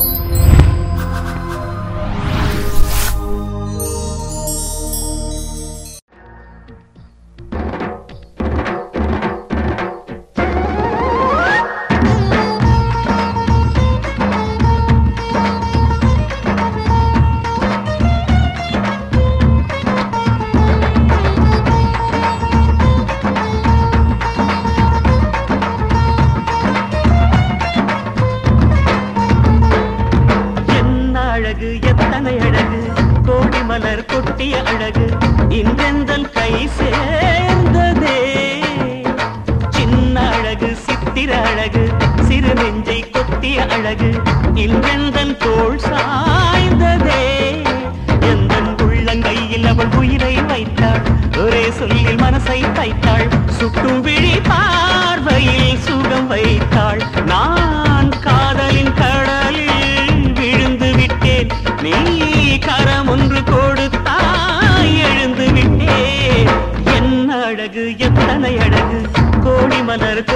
என்ன அழகு இன்றெந்தன் கை சேர்ந்ததே. சின்ன அழகு சித்திர அழகு சிறு நெஞ்சை கொத்திய அழகு இன்றெந்தன் தோல் சாய்ந்ததே. எந்தன் உள்ளங்கையில் அவள் உயிரை வைத்தாள் ஒரே சொல்லில் மனசை தைத்தாள் சுட்டும்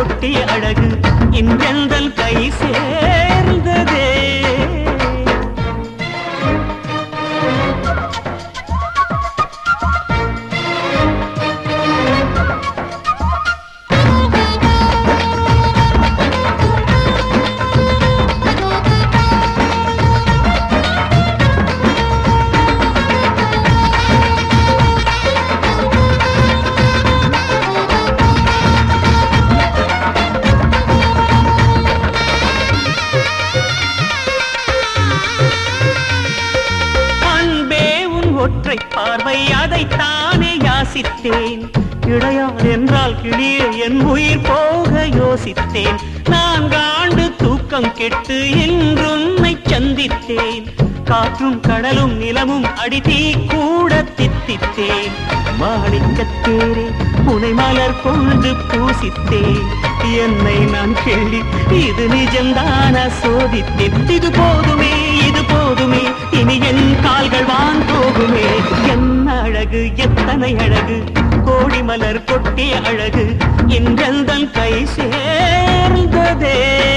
கொட்டிய அழகு இன்றெந்தல் கை சேர்ந்ததே தானே யாசித்தேன். இடையான் என்றால் கிளியே என் உயிர் போக யோசித்தேன். நான்காண்டு தூக்கம் கெட்டு என்றுன்னை சந்தித்தேன். காற்றும் கடலும் நிலமும் அடித்தீ கூட தித்தித்தேன். மாணிக்கத்தேரே புனை மலர் கொண்டு பூசித்தேன். என்னை நான் கேள்வி இது நிஜம்தான சோதித்தேன். இது போதுமே இது போதுமே இனி என் கால்கள் வா எத்தனை அழகு? கோடி மலர் கொட்டிய அழகு. இன்றெந்தன் கை சேர்ந்ததே.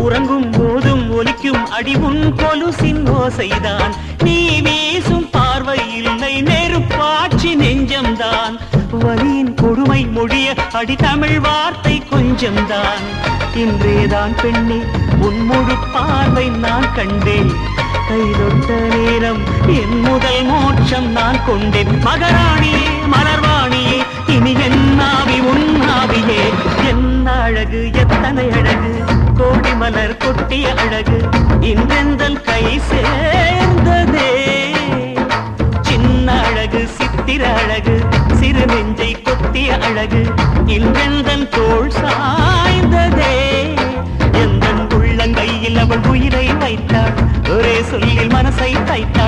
உறங்கும் போதும் ஒலிக்கும் அடிவும் கொலுசின் ஓசைதான். நீ வீசும் பார்வை இல்லை நெருப்பாட்சி நெஞ்சம்தான். வலியின் கொடுமை மொழிய அடி தமிழ் வார்த்தை கொஞ்சம்தான். இன்றேதான் பெண்ணே உன் முழு பார்வை நான் கண்டேன். கைதொட்ட நேரம் என் முதல் மோட்சம் நான் கொண்டேன். மகராணியே மலர்வாணியே இனி என் ஆவி உன் ஆவியே. என் அழகு எத்தனை அழகு? கோடி மலர் கொட்டிய அழகு இன்றெந்தல் கை சேர்ந்ததே. சின்ன அழகு சித்திர அழகு சிறு நெஞ்சை கொத்திய அழகு இன்றெந்தன் தோல் சாய்ந்ததே. எந்தன் உள்ளங்கையில் அவள் உயிரை வைத்தாள்? ஒரே சொல்லில் மனசை தைத்தாள்.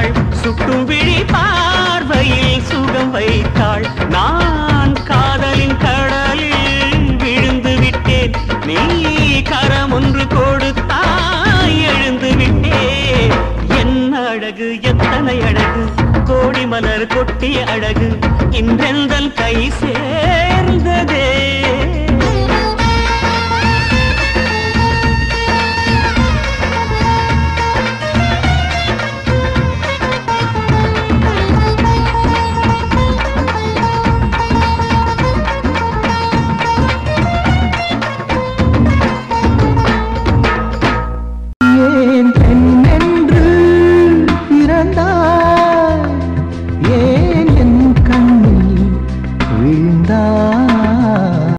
அழகு அழகு கோடி மலர் கொட்டிய அழகு இன்றெந்தல் கை சேர்ந்ததே.